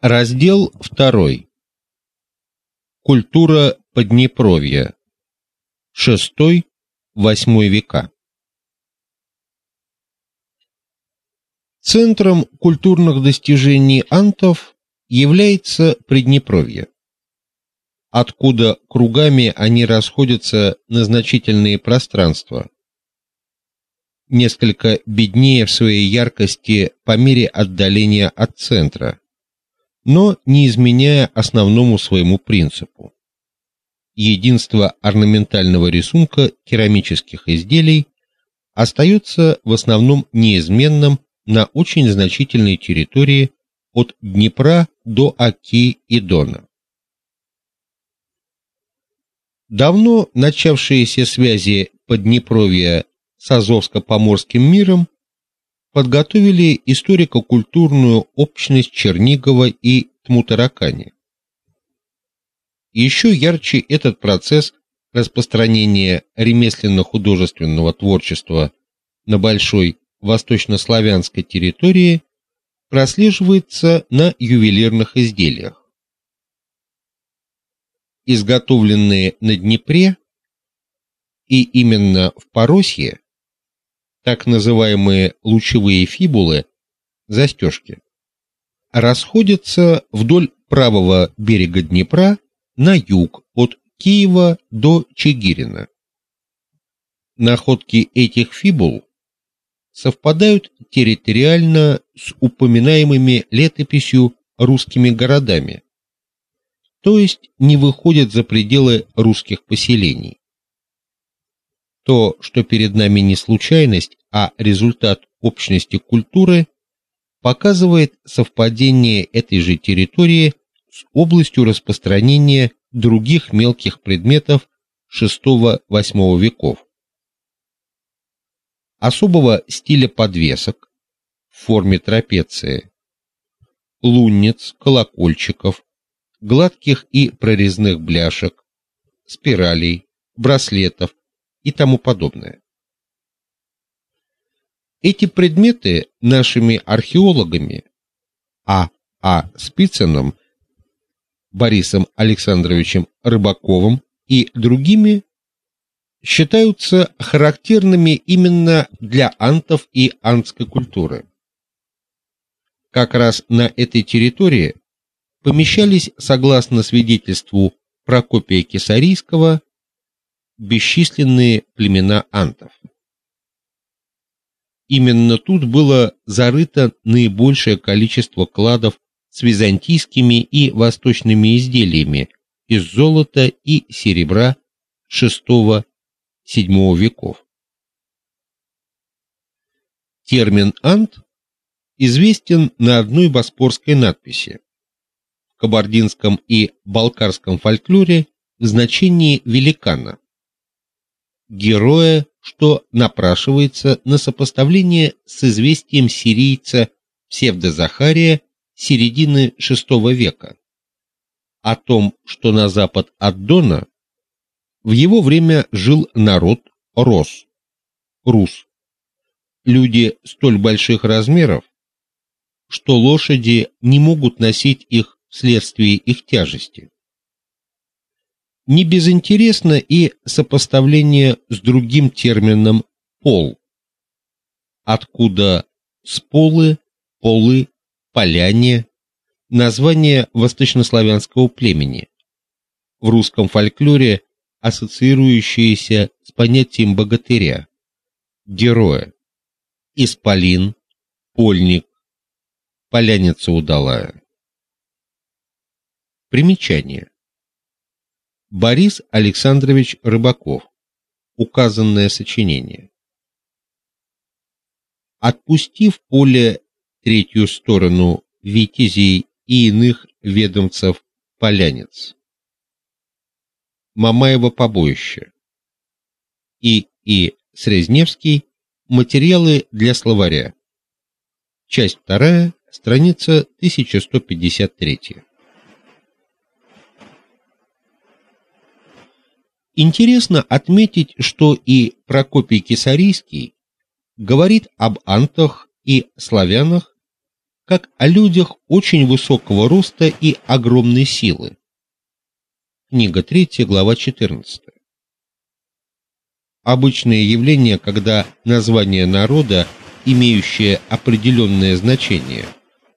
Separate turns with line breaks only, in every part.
Раздел 2. Культура Поднепровья. 6-8 века. Центром культурных достижений антов является Приднепровье, откуда кругами они расходятся на значительные пространства, несколько беднее в своей яркости по мере отдаления от центра но не изменяя основному своему принципу. Единство орнаментального рисунка керамических изделий остается в основном неизменным на очень значительной территории от Днепра до Оки и Дона. Давно начавшиеся связи Поднепровья с Азовско-Поморским миром подготовили историко-культурную общность Чернигова и Тмутаракани. Еще ярче этот процесс распространения ремесленно-художественного творчества на большой восточнославянской территории прослеживается на ювелирных изделиях. Изготовленные на Днепре и именно в Поросье так называемые лучевые фибулы, застежки, расходятся вдоль правого берега Днепра на юг от Киева до Чигирина. Находки этих фибул совпадают территориально с упоминаемыми летописью русскими городами, то есть не выходят за пределы русских поселений. То, что перед нами не случайность, а результат общности культуры, показывает совпадение этой же территории с областью распространения других мелких предметов VI-VIII веков. Особого стиля подвесок в форме трапеции, лунниц, колокольчиков, гладких и прорезных бляшек, спиралей, браслетов, и тому подобное. Эти предметы нашими археологами А. А. Спицыным, Борисом Александровичем Рыбаковым и другими считаются характерными именно для антов и антской культуры. Как раз на этой территории помещались, согласно свидетельству Прокопия Кесарийского, бесчисленные племена антов. Именно тут было зарыто наибольшее количество кладов с византийскими и восточными изделиями из золота и серебра VI-VII веков. Термин ант известен на одной боспорской надписи. В кабардинском и балкарском фольклоре в значении великана героя, что напрашивается на сопоставление с известием сирийца Псевдозахария середины VI века о том, что на запад от Дона в его время жил народ Рос, рус. Люди столь больших размеров, что лошади не могут носить их вследствие их тяжести. Не безинтересно и сопоставление с другим термином пол. Откуда сполы, полы, поляне название восточнославянского племени. В русском фольклоре ассоциирующееся с понятием богатыря, героя. Исполин, польник, поляница удалая. Примечание. Борис Александрович Рыбаков. Указанное сочинение. Отпустив поле третью сторону витязей и иных ведомцев полянец. Мамаево побоище. И. И. Срезневский. Материалы для словаря. Часть вторая, страница 1153. Интересно отметить, что и Прокопий Кесарийский говорит об антах и славянах как о людях очень высокого роста и огромной силы. Книга 3, глава 14. Обычное явление, когда название народа, имеющее определенное значение,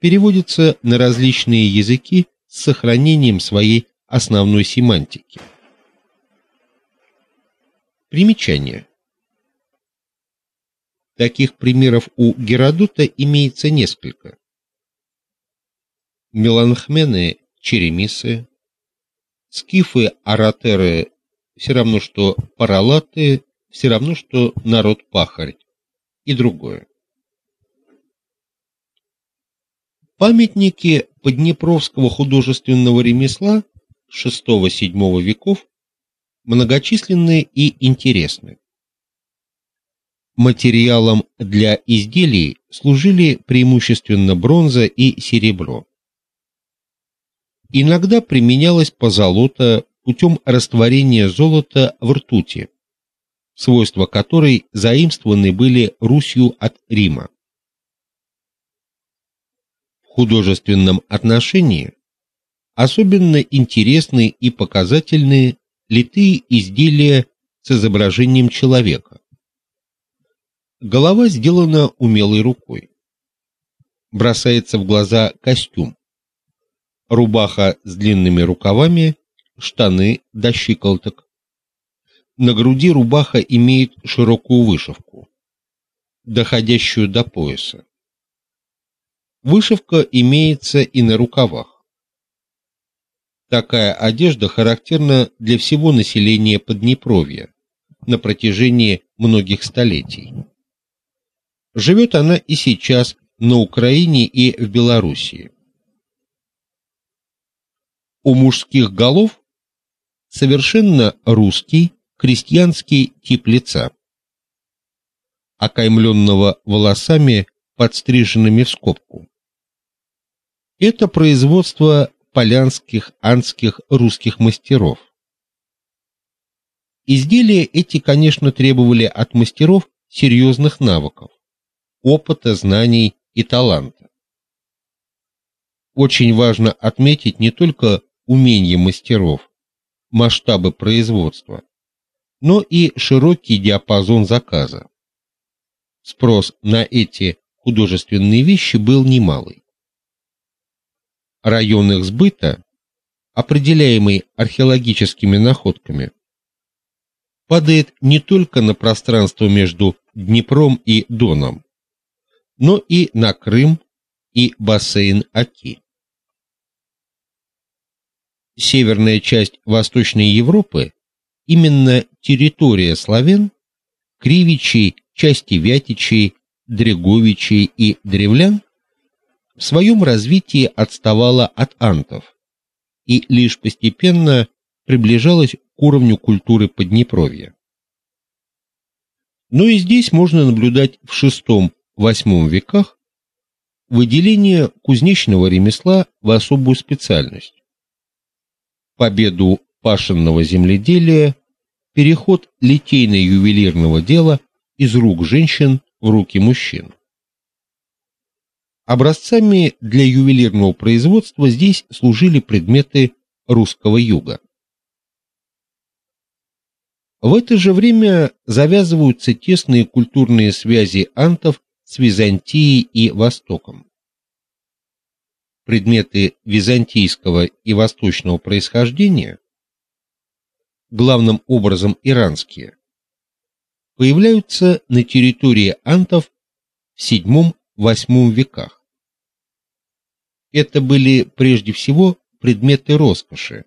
переводится на различные языки с сохранением своей основной семантики. Примечание. Таких примеров у Геродота имеется несколько. Меланхмены, черемисы, скифы, оратеры, все равно что паралаты, все равно что народ-пахарь и другое. Памятники поднепровского художественного ремесла VI-VII веков многочисленны и интересны. Материалом для изделий служили преимущественно бронза и серебро. Иногда применялась позолота путем растворения золота в ртути, свойства которой заимствованы были Русью от Рима. В художественном отношении особенно интересны и показательны литые изделия с изображением человека, Голова сделана умелой рукой. Бросается в глаза костюм. Рубаха с длинными рукавами, штаны до щиколоток. На груди рубаха имеет широкую вышивку, доходящую до пояса. Вышивка имеется и на рукавах. Такая одежда характерна для всего населения Поднепровья на протяжении многих столетий. Живет она и сейчас на Украине и в Белоруссии. У мужских голов совершенно русский крестьянский тип лица, окаймленного волосами, подстриженными в скобку. Это производство полянских, анских, русских мастеров. Изделия эти, конечно, требовали от мастеров серьезных навыков опыта, знаний и таланта. Очень важно отметить не только умение мастеров, масштабы производства, но и широкий диапазон заказа. Спрос на эти художественные вещи был немалый. Район их сбыта, определяемый археологическими находками, падает не только на пространство между Днепром и Доном, но и на Крым и бассейн Оки. Северная часть Восточной Европы, именно территория славян, кривичей, части вятичей, дреговичей и древлян, в своем развитии отставала от антов и лишь постепенно приближалась к уровню культуры Поднепровья. Но и здесь можно наблюдать в шестом VIII веках выделение кузнечного ремесла в особую специальность. Победу пашенного земледелия, переход литейно-ювелирного дела из рук женщин в руки мужчин. Образцами для ювелирного производства здесь служили предметы русского юга. В это же время завязываются тесные культурные связи антов с Византией и Востоком. Предметы византийского и восточного происхождения, главным образом иранские, появляются на территории антов в VII-VIII веках. Это были прежде всего предметы роскоши,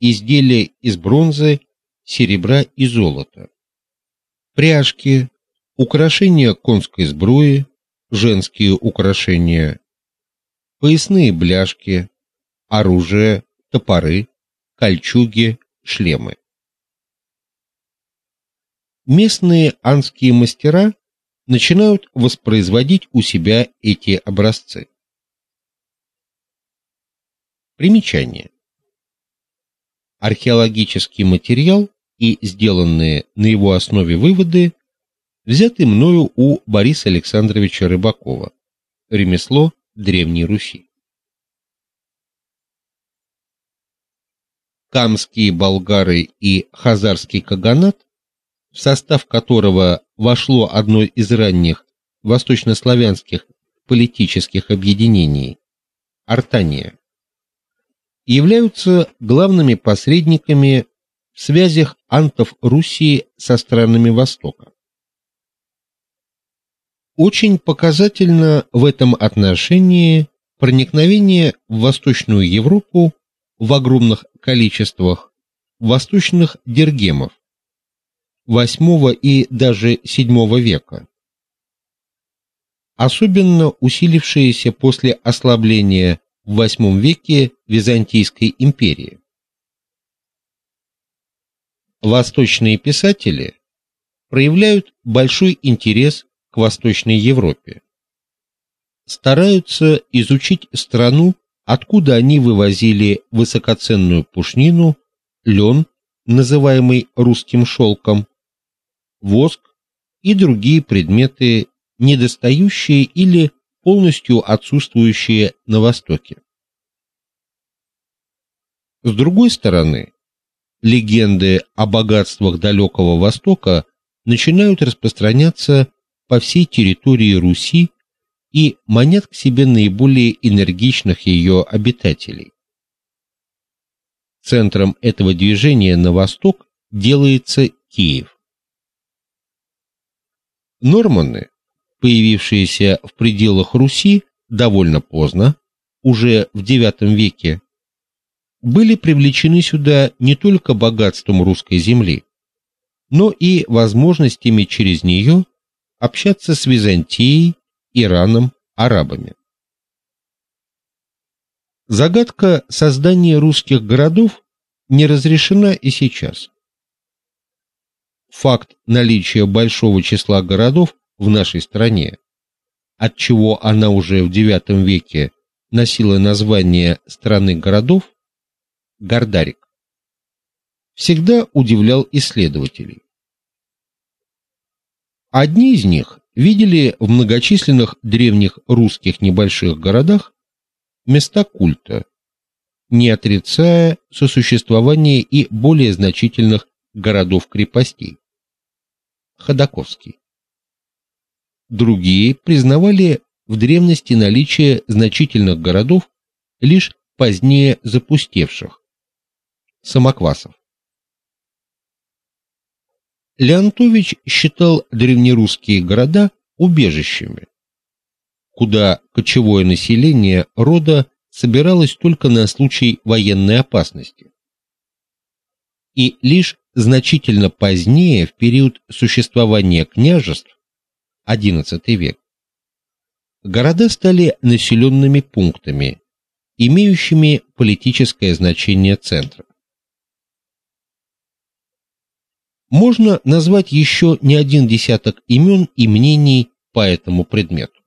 изделия из бронзы, серебра и золота, пряжки, украшения конской сбруи, женские украшения, поясные бляшки, оружие, топоры, кольчуги, шлемы. Местные анские мастера начинают воспроизводить у себя эти образцы. Примечание. Археологический материал и сделанные на его основе выводы взятый мною у Бориса Александровича Рыбакова. Ремесло Древней Руси. Камские болгары и хазарский каганат, в состав которого вошло одно из ранних восточнославянских политических объединений Артания, являются главными посредниками в связях антов Руси со странами Востока. Очень показательно в этом отношении проникновение в Восточную Европу в огромных количествах восточных дергемов VIII и даже VII века. Особенно усилившиеся после ослабления в VIII веке Византийской империи. Восточные писатели проявляют большой интерес к Восточной Европе. Стараются изучить страну, откуда они вывозили высокоценную пушнину, лен, называемый русским шелком, воск и другие предметы, недостающие или полностью отсутствующие на Востоке. С другой стороны, легенды о богатствах далекого Востока начинают распространяться по всей территории Руси и манят к себе наиболее энергичных ее обитателей. Центром этого движения на восток делается Киев. Норманы, появившиеся в пределах Руси довольно поздно, уже в IX веке, были привлечены сюда не только богатством русской земли, но и возможностями через нее общаться с Византией, Ираном, арабами. Загадка создания русских городов не разрешена и сейчас. Факт наличия большого числа городов в нашей стране, от чего она уже в IX веке носила название страны городов Гордарик, всегда удивлял исследователей. Одни из них видели в многочисленных древних русских небольших городах места культа, не отрицая сосуществование и более значительных городов-крепостей. Ходаковский. Другие признавали в древности наличие значительных городов, лишь позднее запустевших. Самоквасов. Леонтович считал древнерусские города убежищами, куда кочевое население рода собиралось только на случай военной опасности. И лишь значительно позднее, в период существования княжеств, XI век, города стали населенными пунктами, имеющими политическое значение центра. Можно назвать еще не один десяток имен и мнений по этому предмету.